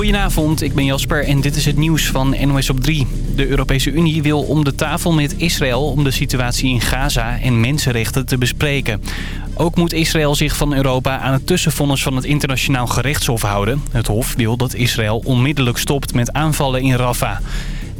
Goedenavond, ik ben Jasper en dit is het nieuws van NOS op 3. De Europese Unie wil om de tafel met Israël om de situatie in Gaza en mensenrechten te bespreken. Ook moet Israël zich van Europa aan het tussenvonnis van het internationaal gerechtshof houden. Het hof wil dat Israël onmiddellijk stopt met aanvallen in Rafah.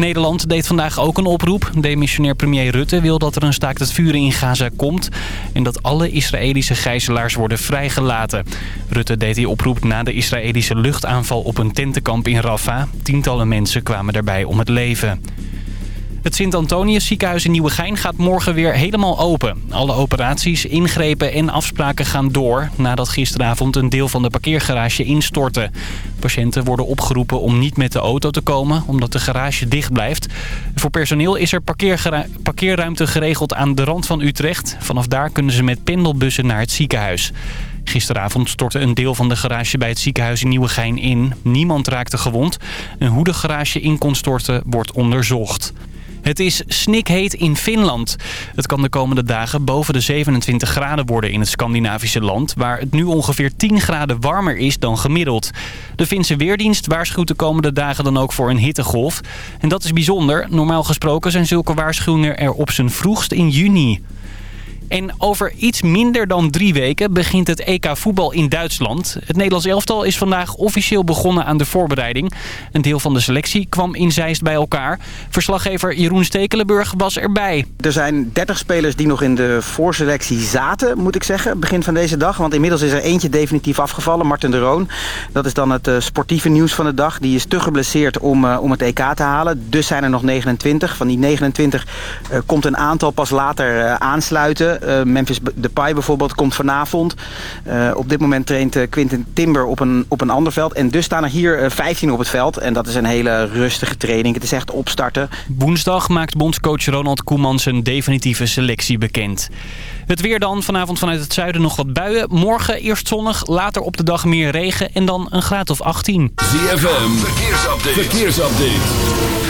Nederland deed vandaag ook een oproep. Demissionair premier Rutte wil dat er een staakt het vuren in Gaza komt... en dat alle Israëlische gijzelaars worden vrijgelaten. Rutte deed die oproep na de Israëlische luchtaanval op een tentenkamp in Rafah. Tientallen mensen kwamen daarbij om het leven. Het Sint-Antonius ziekenhuis in Nieuwegein gaat morgen weer helemaal open. Alle operaties, ingrepen en afspraken gaan door... nadat gisteravond een deel van de parkeergarage instortte. Patiënten worden opgeroepen om niet met de auto te komen... omdat de garage dicht blijft. Voor personeel is er parkeerruimte geregeld aan de rand van Utrecht. Vanaf daar kunnen ze met pendelbussen naar het ziekenhuis. Gisteravond stortte een deel van de garage bij het ziekenhuis in Nieuwegein in. Niemand raakte gewond. En hoe de garage in kon storten wordt onderzocht. Het is snikheet in Finland. Het kan de komende dagen boven de 27 graden worden in het Scandinavische land... waar het nu ongeveer 10 graden warmer is dan gemiddeld. De Finse Weerdienst waarschuwt de komende dagen dan ook voor een hittegolf. En dat is bijzonder. Normaal gesproken zijn zulke waarschuwingen er op zijn vroegst in juni. En over iets minder dan drie weken begint het EK voetbal in Duitsland. Het Nederlands elftal is vandaag officieel begonnen aan de voorbereiding. Een deel van de selectie kwam in Zeist bij elkaar. Verslaggever Jeroen Stekelenburg was erbij. Er zijn 30 spelers die nog in de voorselectie zaten, moet ik zeggen, begin van deze dag. Want inmiddels is er eentje definitief afgevallen, Martin de Roon. Dat is dan het uh, sportieve nieuws van de dag. Die is te geblesseerd om, uh, om het EK te halen. Dus zijn er nog 29. Van die 29 uh, komt een aantal pas later aansluiten. Uh, Memphis Depay bijvoorbeeld komt vanavond. Uh, op dit moment traint uh, Quinten Timber op een, op een ander veld. En dus staan er hier 15 op het veld. En dat is een hele rustige training. Het is echt opstarten. Woensdag maakt bondscoach Ronald Koeman zijn definitieve selectie bekend. Het weer dan. Vanavond vanuit het zuiden nog wat buien. Morgen eerst zonnig, later op de dag meer regen en dan een graad of 18. ZFM, verkeersupdate. verkeersupdate.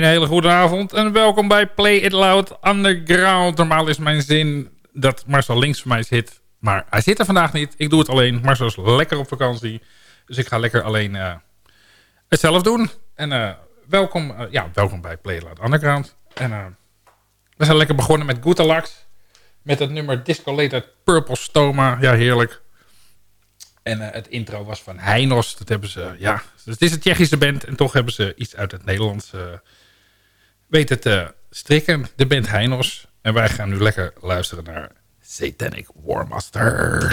Een hele goede avond en welkom bij Play It Loud Underground. Normaal is mijn zin dat Marcel links van mij zit. Maar hij zit er vandaag niet. Ik doe het alleen. Marcel is lekker op vakantie. Dus ik ga lekker alleen uh, het zelf doen. En uh, welkom, uh, ja, welkom bij Play It Loud Underground. En we zijn lekker begonnen met Goetalax. Met het nummer Disco Later Purple Stoma. Ja, heerlijk. En het intro was van Heinos. Dat hebben ze, ja... het is een Tsjechische band. En toch hebben ze iets uit het Nederlands weten te strikken. De band Heinos. En wij gaan nu lekker luisteren naar Satanic Warmaster.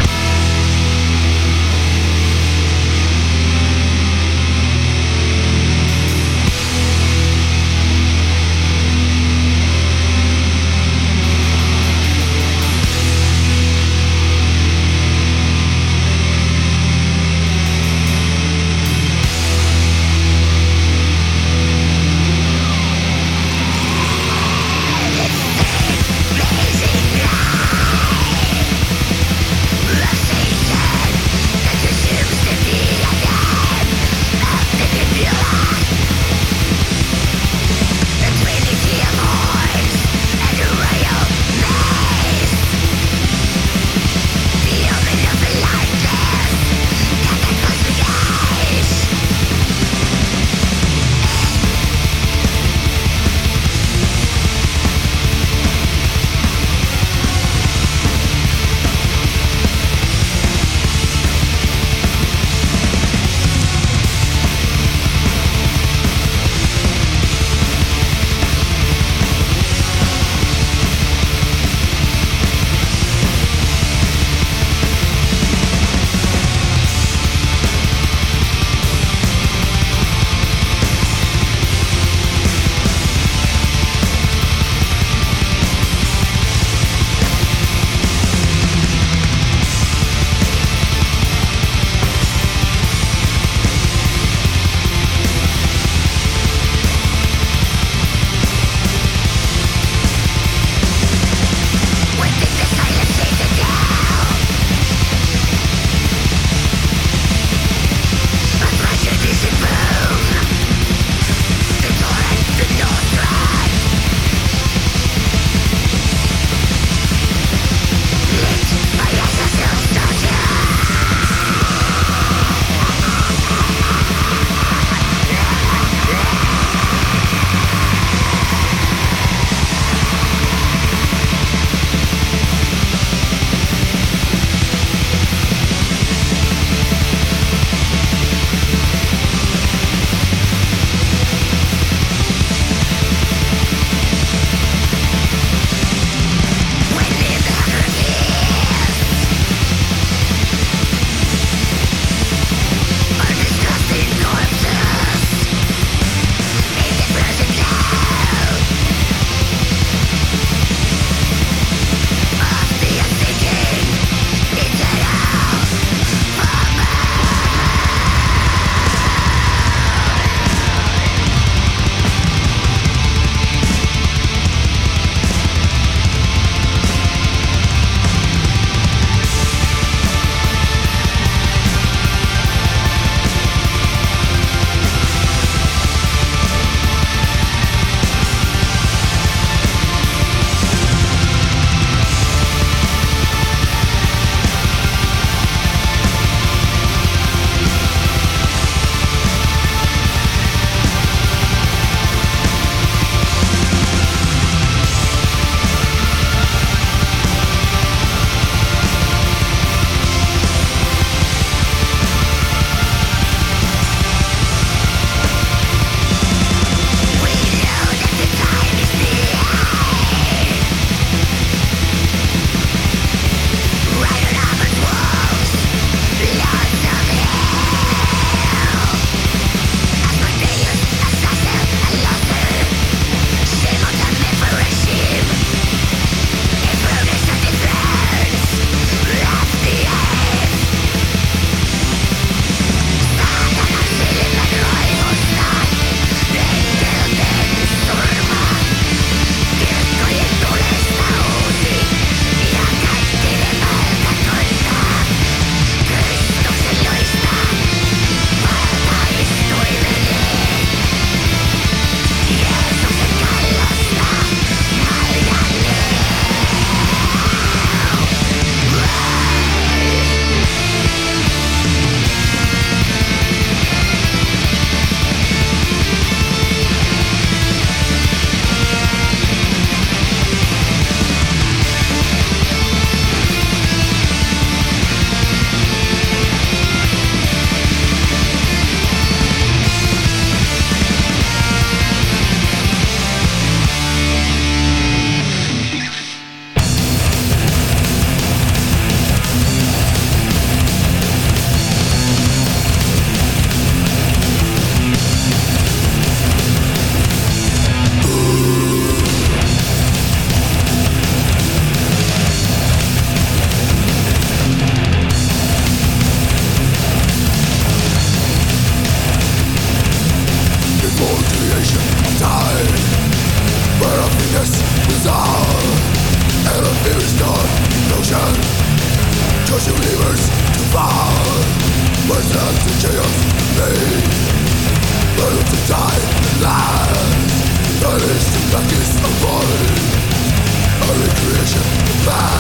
Bye.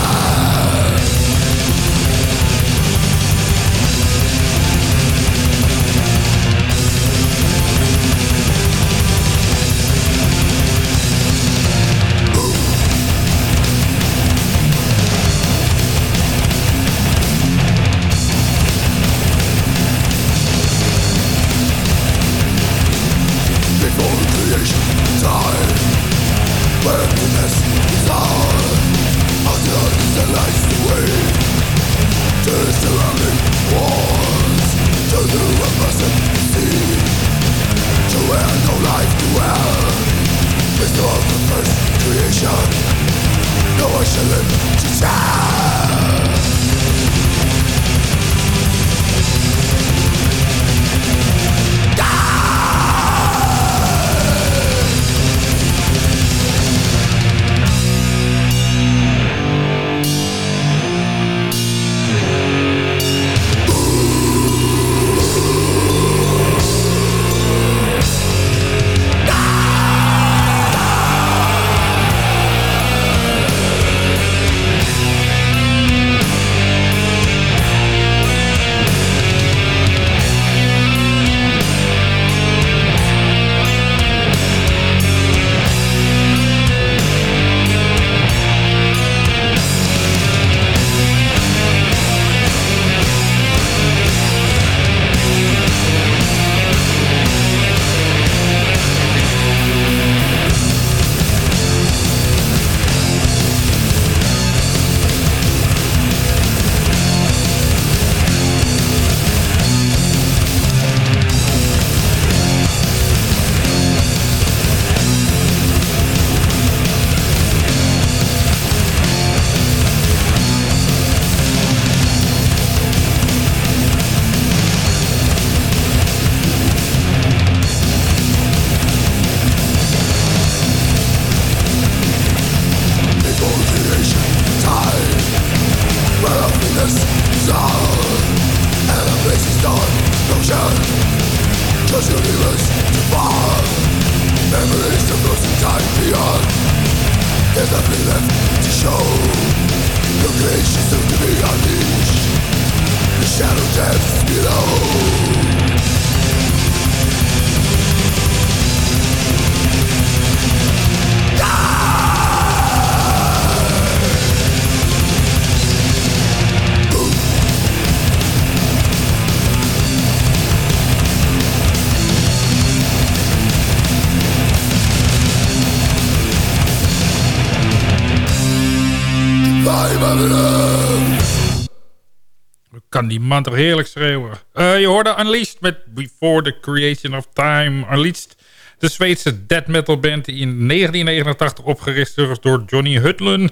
Die man heerlijk schreeuwen. Uh, je hoorde Unleashed met Before the Creation of Time. Unleashed, de Zweedse death metal band die in 1989 opgericht is door Johnny Hudlun,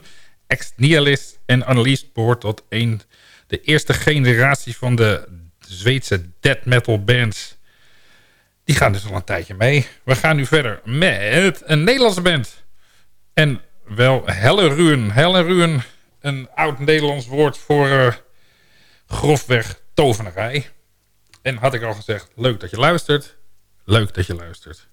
ex-nihilist. En Unleashed behoort tot een, de eerste generatie van de Zweedse death metal bands. Die gaan dus al een tijdje mee. We gaan nu verder met een Nederlandse band. En wel Helle Ruwen. Helle Ruwen, een oud Nederlands woord voor... Uh, grofweg tovenarij. En had ik al gezegd, leuk dat je luistert. Leuk dat je luistert.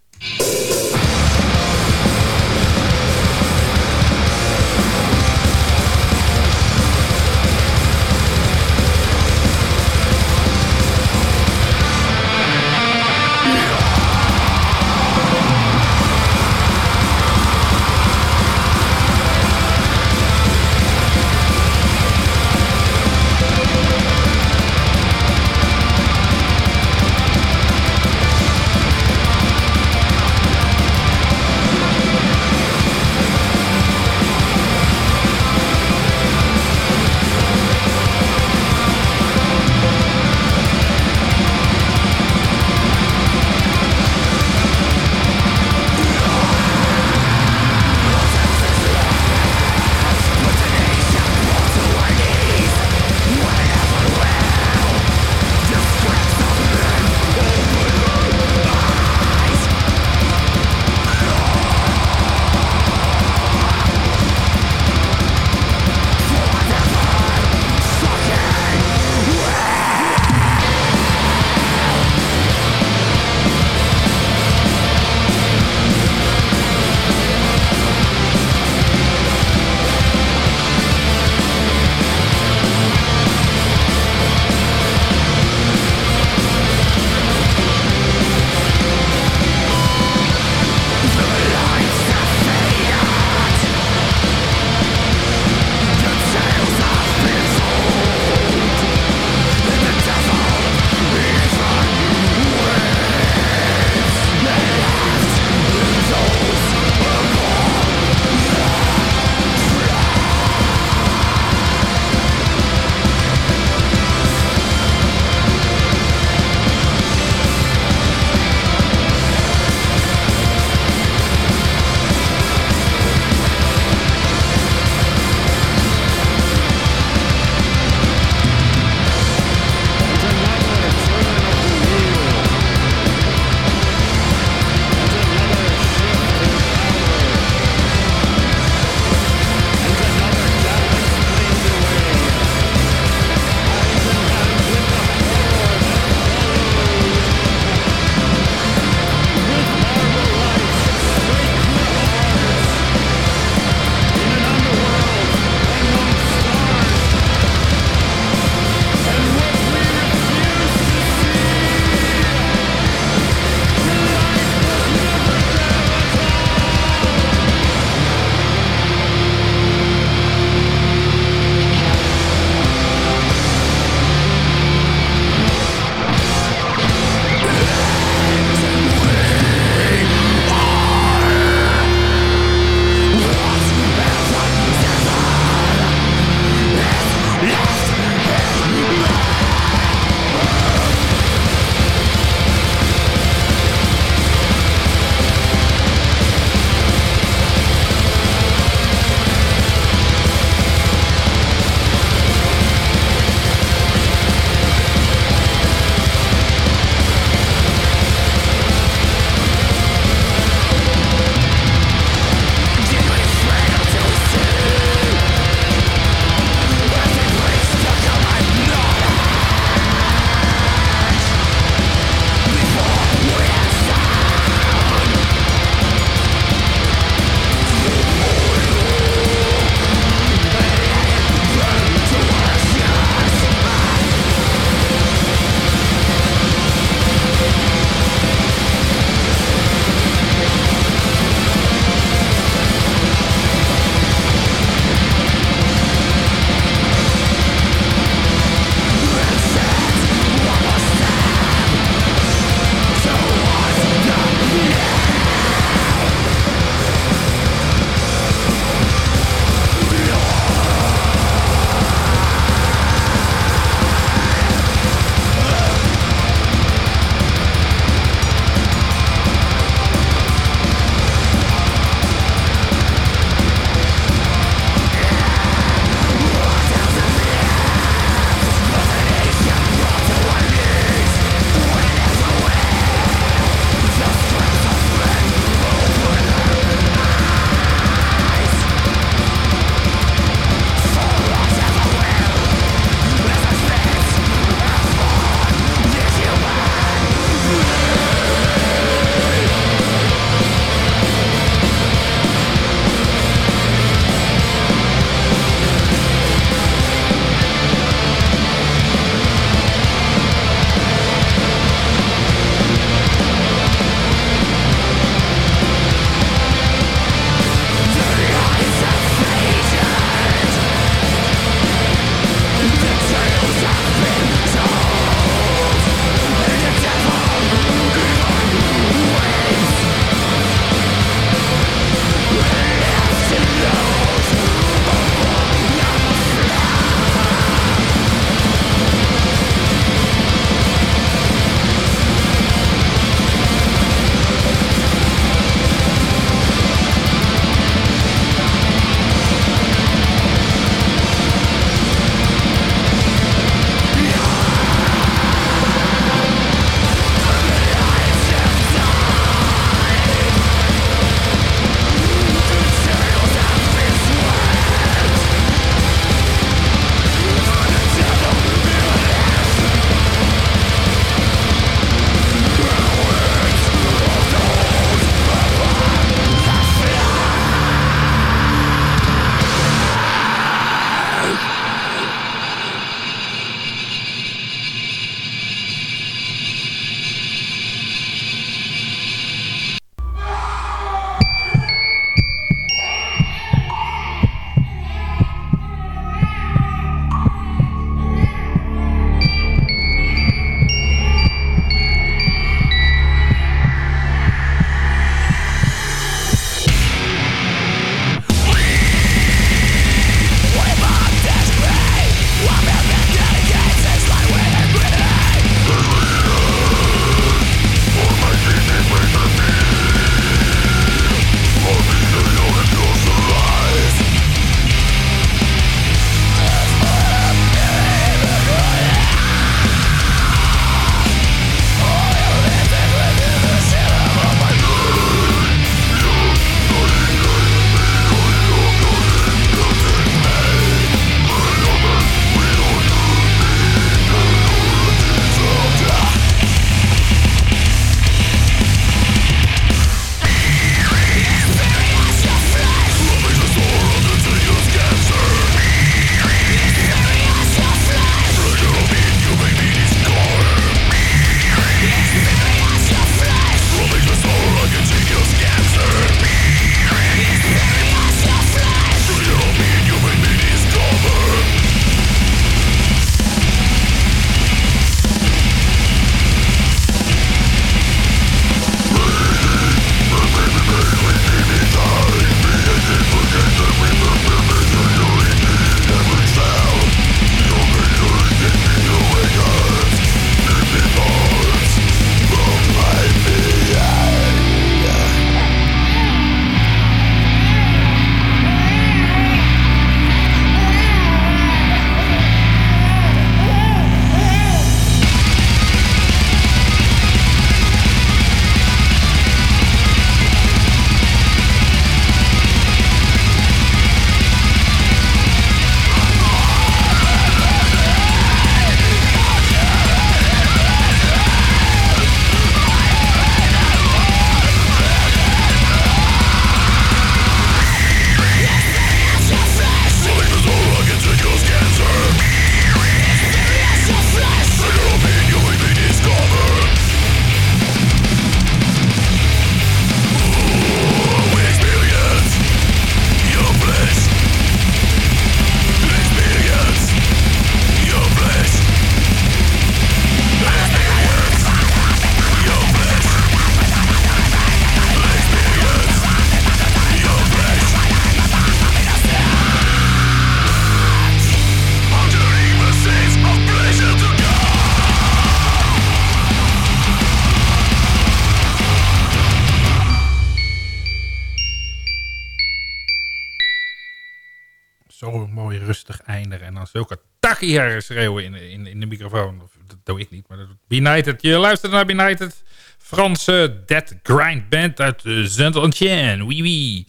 En dan zulke takkie schreeuwen in, in, in de microfoon. Dat doe ik niet, maar dat Benighted. Je luistert naar Benighted. Franse Dead Grind Band uit uh, Saint-Ancien. Oui, oui.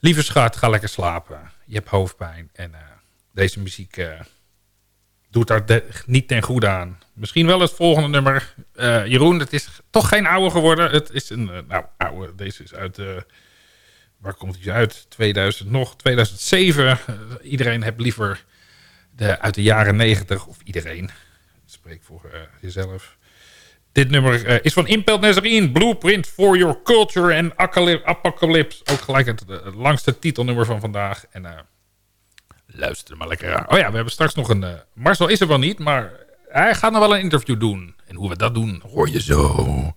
Lieve schat, ga lekker slapen. Je hebt hoofdpijn. En uh, deze muziek uh, doet daar niet ten goede aan. Misschien wel het volgende nummer. Jeroen, het is toch geen oude geworden. Het is een, nou, oude. Deze is uit, waar komt hij uit? 2000 nog, 2007. iedereen heeft liever de, uit de jaren 90, of iedereen. Spreek voor jezelf. Dit nummer uh, is van Impel Nazarene, Blueprint for Your Culture en Apocalypse. Ook gelijk het, langste titelnummer van vandaag. En uh, luister maar lekker aan. Oh ja, we hebben straks nog een... Marcel is er wel niet, maar hij gaat nog wel een interview doen. En hoe we dat doen, hoor je zo.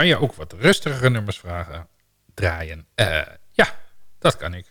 Kan je ook wat rustigere nummers vragen, draaien. Uh, ja, dat kan ik.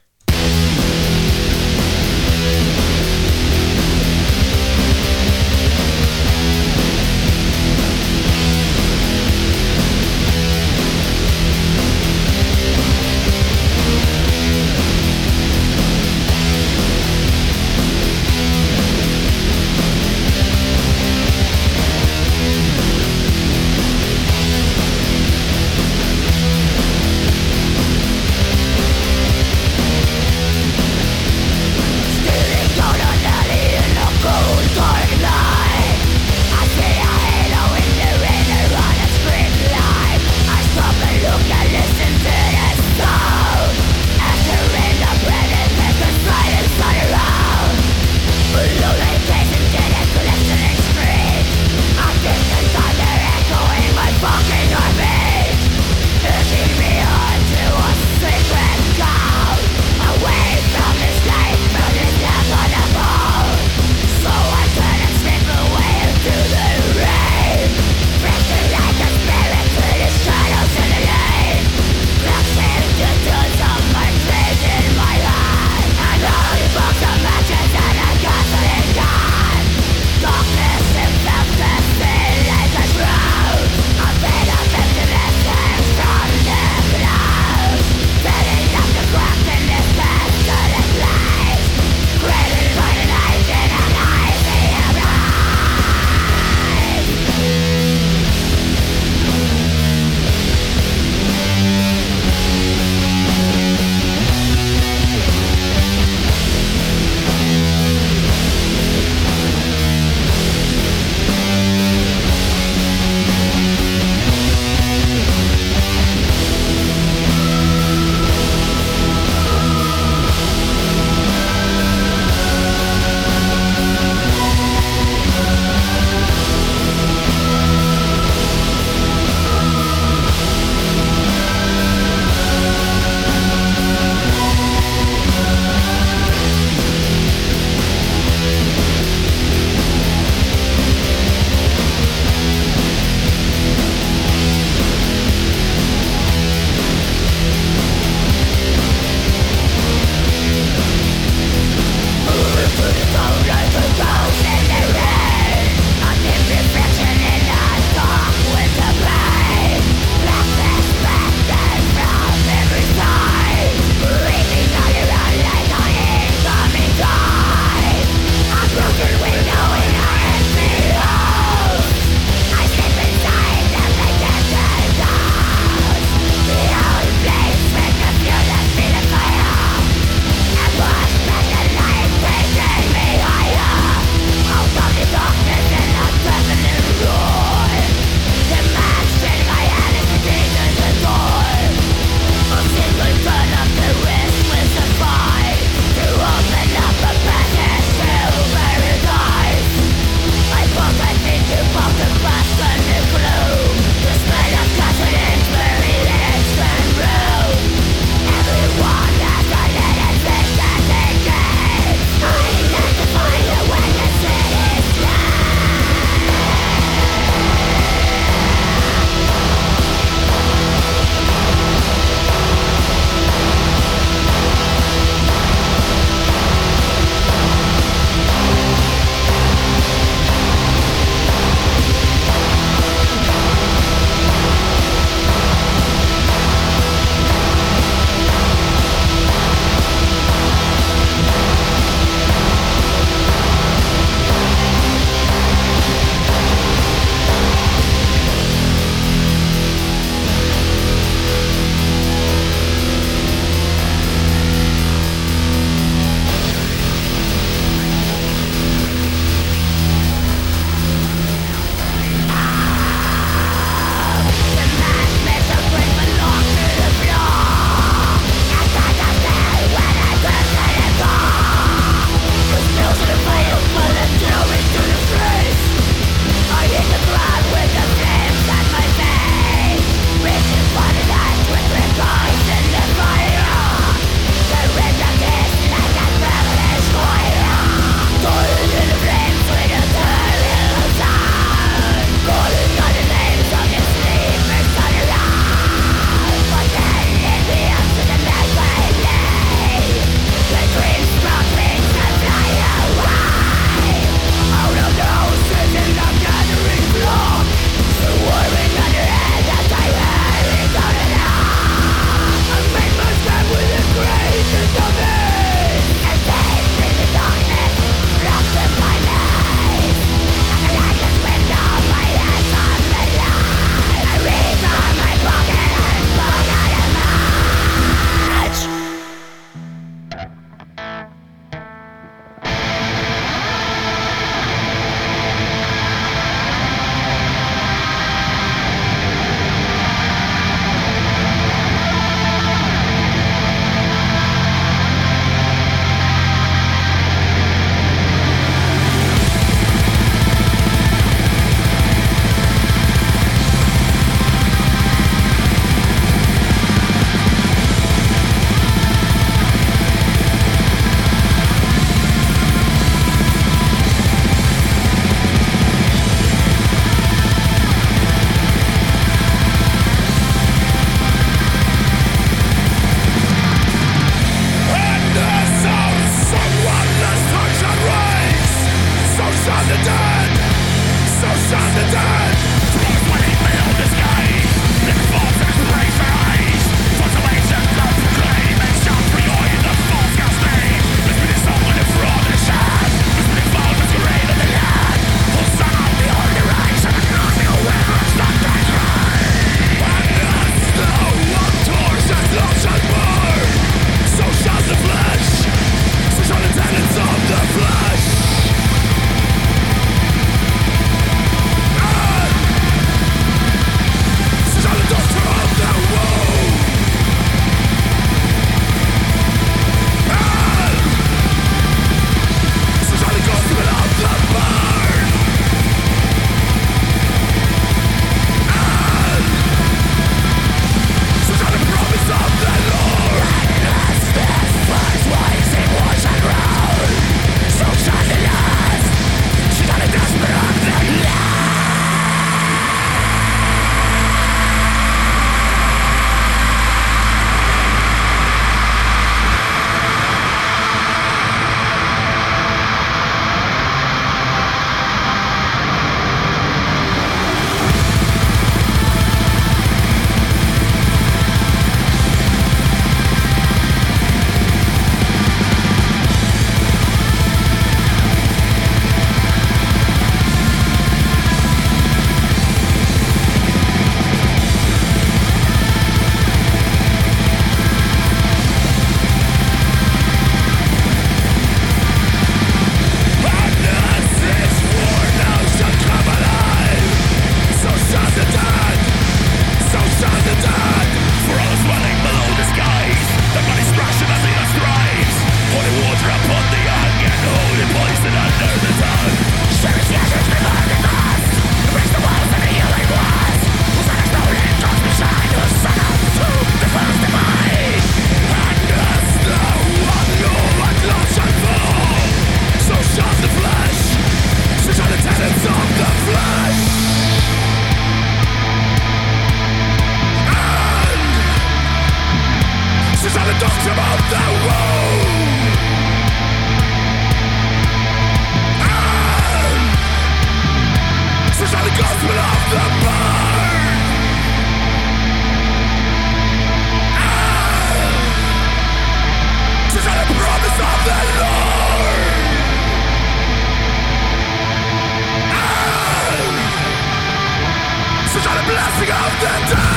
passing of the dead.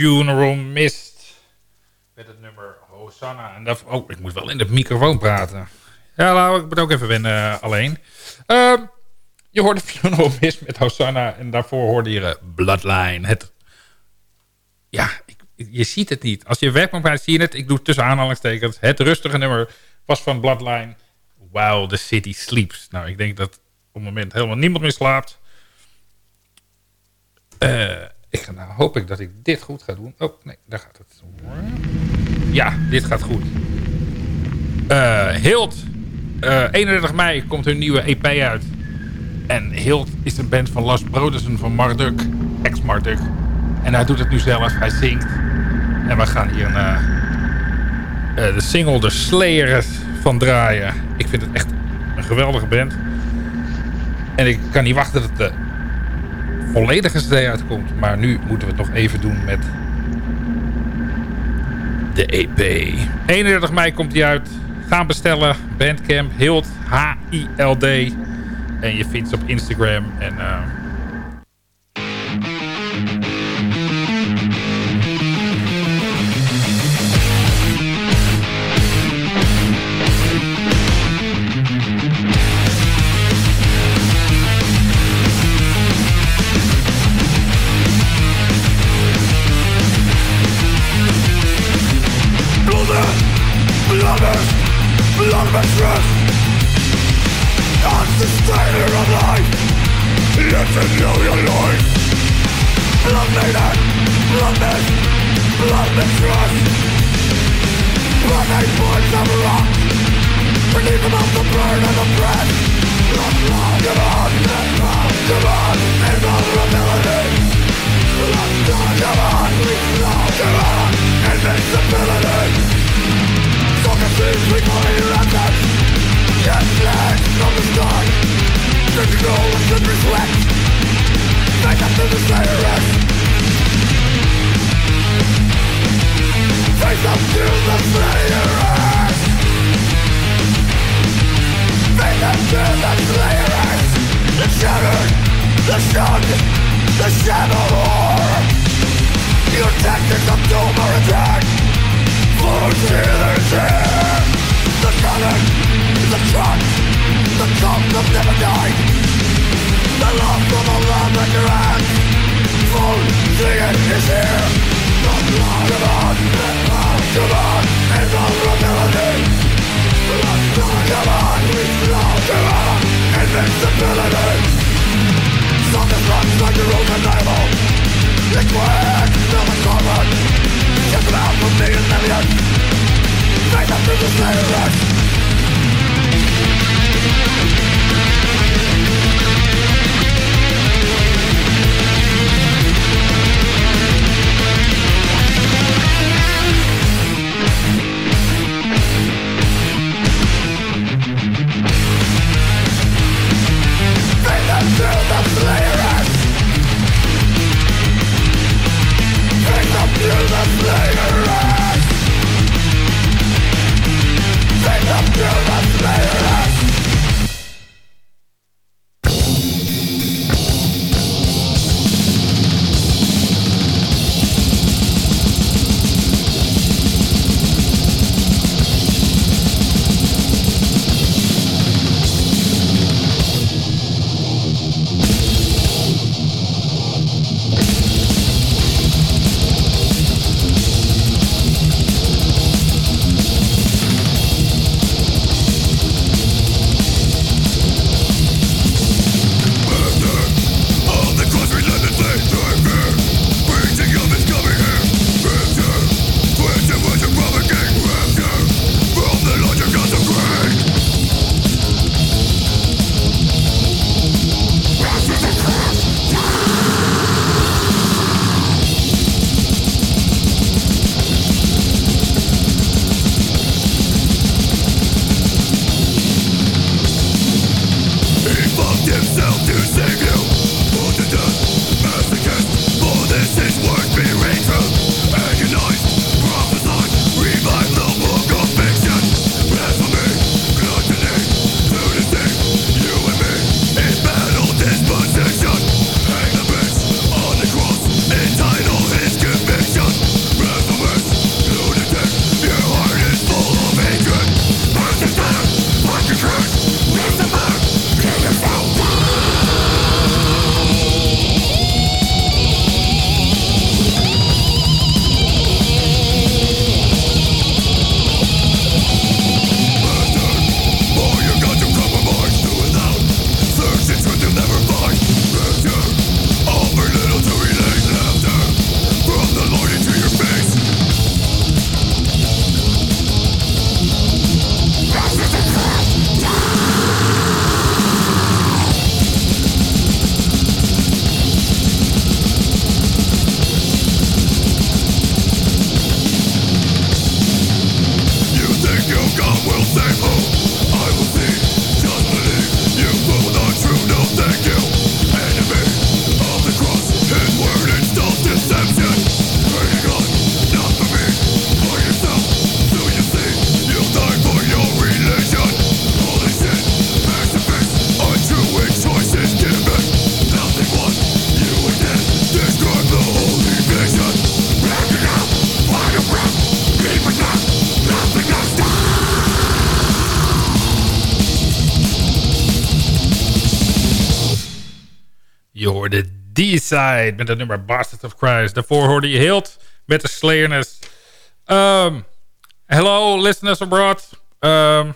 Funeral Mist. Met het nummer Hosanna. En dat, oh, ik moet wel in de microfoon praten. Ja, nou, ik moet ook even wennen uh, alleen. Uh, je hoorde Funeral Mist met Hosanna. En daarvoor hoorde je uh, Bloodline. Het, ja, je ziet het niet. Als je werkman praat, zie je het. Ik doe tussen aanhalingstekens. Het rustige nummer was van Bloodline. While the City Sleeps. Nou, ik denk dat op het moment helemaal niemand meer slaapt. Uh, ik nou hoop ik dat ik dit goed ga doen. Oh, nee, daar gaat het. Ja, dit gaat goed. Uh, Hild. Uh, 31 mei komt hun nieuwe EP uit. En Hild is een band van Lars Brodersen van Marduk. Ex-Marduk. En hij doet het nu zelf. Hij zingt. En we gaan hier een, uh, de single De Slayer van draaien. Ik vind het echt een geweldige band. En ik kan niet wachten dat de volledige cd uitkomt. Maar nu moeten we het nog even doen met de EP. 31 mei komt die uit. Gaan bestellen. Bandcamp Hild H-I-L-D. En je vindt ze op Instagram. En uh, mattress That's the failure of life. Let's know your life. Blood needed, blood mist, blood mistress Burning points of rock. Beneath the mouth the burn and the breath. Blood, blood, demand, demand, demand Invulnerability Blood, blood, demand, demand, invincibility the sky Digital should reflect Make us to the serious Face up to the slayers Face up to the slayers The shattered, the shunned, the shadow horror Your tactics of doom are attack the cannon, the trunk, the comes of never died The love from land that your is here The on, the on The on, Invincibility Something runs like a Roman Bible Just about from me and million Face up to the Slayer hoorde D-Side met het nummer Bastard of Christ. Daarvoor hoorde je Hilt met de Slayerness. Um, hello, listeners abroad. Um,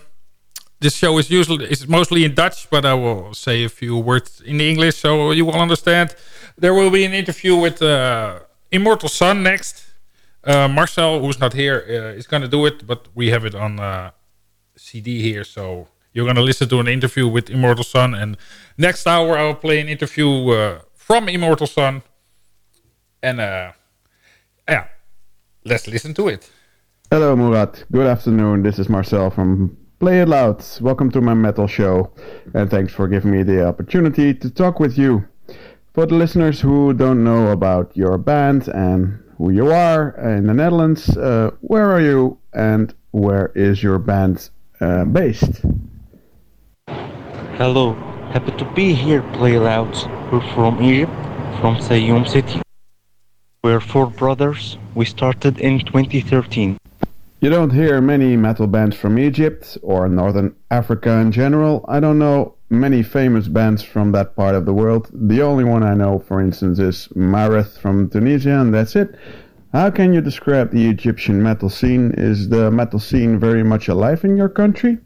this show is usually is mostly in Dutch, but I will say a few words in English so you will understand. There will be an interview with uh, Immortal Sun next. Uh, Marcel, who's not here, uh, is going to do it, but we have it on uh, CD here, so you're going to listen to an interview with Immortal Sun. And next hour, I will play an interview from Immortal Sun. And uh, yeah, let's listen to it. Hello, Murat. Good afternoon. This is Marcel from Play It Loud. Welcome to my metal show, and thanks for giving me the opportunity to talk with you. For the listeners who don't know about your band and who you are in the Netherlands, uh, where are you and where is your band uh, based? Hello, happy to be here, Play Loud. We're from Egypt, from Sayoum City. We're four brothers. We started in 2013. You don't hear many metal bands from Egypt or Northern Africa in general. I don't know many famous bands from that part of the world. The only one I know, for instance, is Mareth from Tunisia, and that's it. How can you describe the Egyptian metal scene? Is the metal scene very much alive in your country?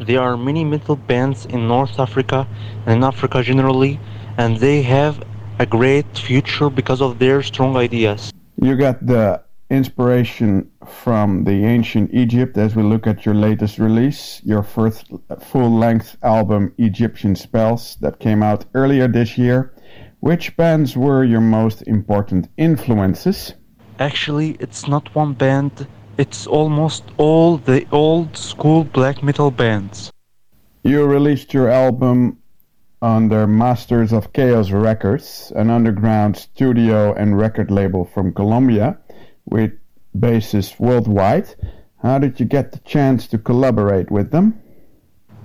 There are many metal bands in North Africa and in Africa generally, and they have a great future because of their strong ideas. You got the inspiration from the ancient Egypt as we look at your latest release, your first full length album, Egyptian Spells, that came out earlier this year. Which bands were your most important influences? Actually, it's not one band, it's almost all the old school black metal bands. You released your album under Masters of Chaos Records, an underground studio and record label from Colombia with bases worldwide. How did you get the chance to collaborate with them?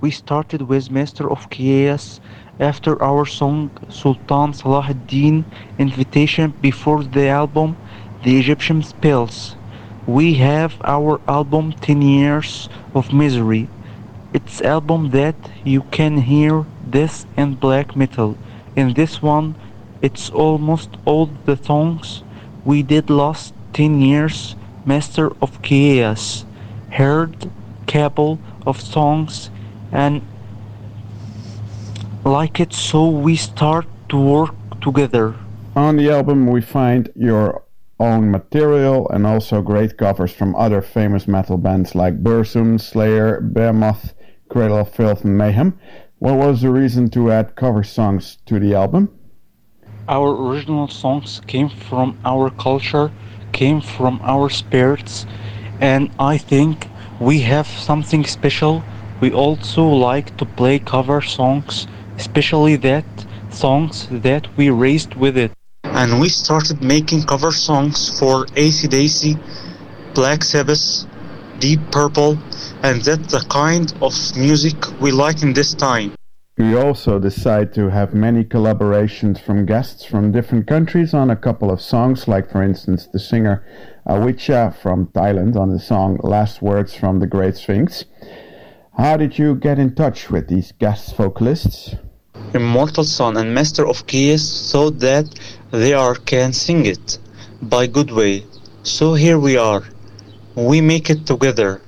We started with Master of Chaos after our song Sultan Salah ad-Din invitation before the album The Egyptian Spells. We have our album 10 Years of Misery. It's album that you can hear this and black metal. In this one, it's almost all the songs we did last 10 years Master of Chaos, heard couple of songs and like it so we start to work together. On the album we find your own material and also great covers from other famous metal bands like Bursum, Slayer, Behemoth, Cradle of Filth and Mayhem. What was the reason to add cover songs to the album? Our original songs came from our culture came from our spirits and I think we have something special. We also like to play cover songs, especially that songs that we raised with it. And we started making cover songs for AC/DC, Black Sabbath, Deep Purple, and that's the kind of music we like in this time. We also decide to have many collaborations from guests from different countries on a couple of songs, like for instance the singer Awicha from Thailand on the song Last Words from the Great Sphinx. How did you get in touch with these guest vocalists? Immortal Sun and Master of Chaos thought that they are can sing it by good way. So here we are. We make it together.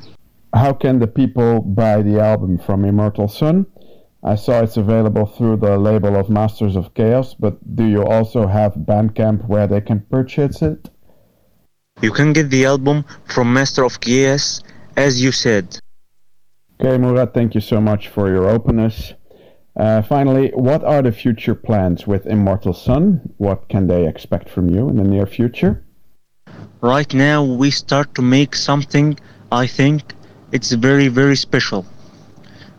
How can the people buy the album from Immortal Sun? I saw it's available through the label of Masters of Chaos, but do you also have Bandcamp where they can purchase it? You can get the album from Master of Chaos, as you said. Okay, Murat, thank you so much for your openness. Uh, finally, what are the future plans with Immortal Sun? What can they expect from you in the near future? Right now, we start to make something I think it's very, very special.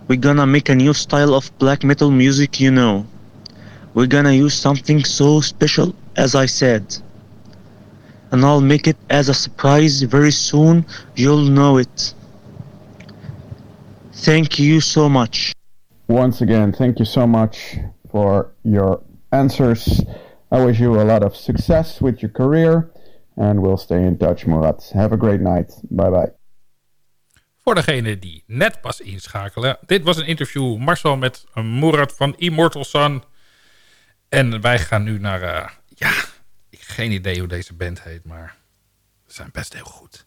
We're gonna make a new style of black metal music, you know. We're gonna use something so special, as I said. And I'll make it as a surprise very soon, you'll know it. Thank you so much. Once again, thank you so much for your answers. I wish you a lot of success with your career, and we'll stay in touch, Murat. Have a great night. Bye bye. Voor degene die net pas inschakelen. Dit was een interview Marcel met Murat van Immortal Sun. En wij gaan nu naar... eh, ja, ik heb geen idee hoe deze band heet, maar ze zijn best heel goed.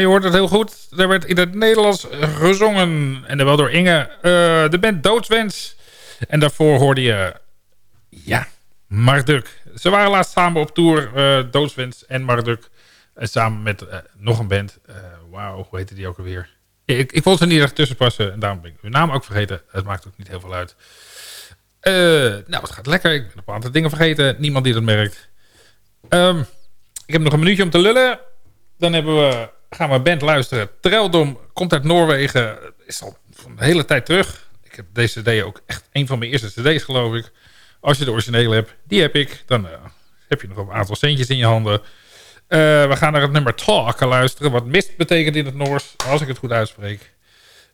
Je hoort het heel goed. Er werd in het Nederlands gezongen. En dan wel door Inge. Eh, de band Doodswens. En daarvoor hoorde je... Ja, Marduk. Ze waren laatst samen op tour. eh Doodswens en Marduk. En samen met eh, nog een band. Wauw, hoe heette die ook alweer? Ik, ik vond ze niet echt tussen passen. En daarom ben ik hun naam ook vergeten. Het maakt ook niet heel veel uit. Nou, het gaat lekker. Ik ben een paar aantal dingen vergeten. Niemand die dat merkt. Ehm, ik heb nog een minuutje om te lullen. Dan hebben we, gaan we een band luisteren. Treldom komt uit Noorwegen. Is al de hele tijd terug. Ik heb deze cd ook echt een van mijn eerste cd's geloof ik. Als je de originele hebt, die heb ik. Dan eh, heb je nog een aantal centjes in je handen. Eh, we gaan naar het nummer Talk luisteren. Wat mist betekent in het Noors. Als ik het goed uitspreek.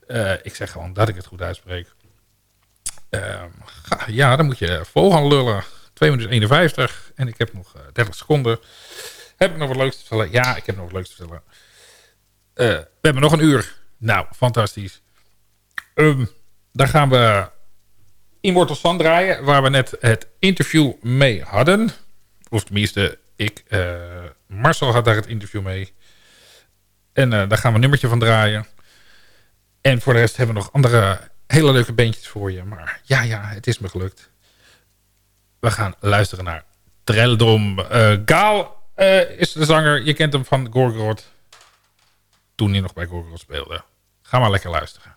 Eh, ik zeg gewoon dat ik het goed uitspreek. Ehm, ja, dan moet je vol gaan lullen. 2 minuten 51. En ik heb nog eh, 30 seconden. Heb ik nog wat leuks te vertellen? Ja, ik heb nog wat leuks te vertellen. Eh, we hebben nog een uur. Nou, fantastisch. Ehm, dan gaan we Immortal Sun draaien. Waar we net het interview mee hadden. Of tenminste, ik. eh, Marcel had daar het interview mee. En eh, daar gaan we een nummertje van draaien. En voor de rest hebben we nog andere hele leuke bandjes voor je. Maar ja, ja, het is me gelukt. We gaan luisteren naar Treldom. Eh Gaal is de zanger. Je kent hem van Gorgoroth. Toen hij nog bij Gorgoroth speelde. Ga maar lekker luisteren.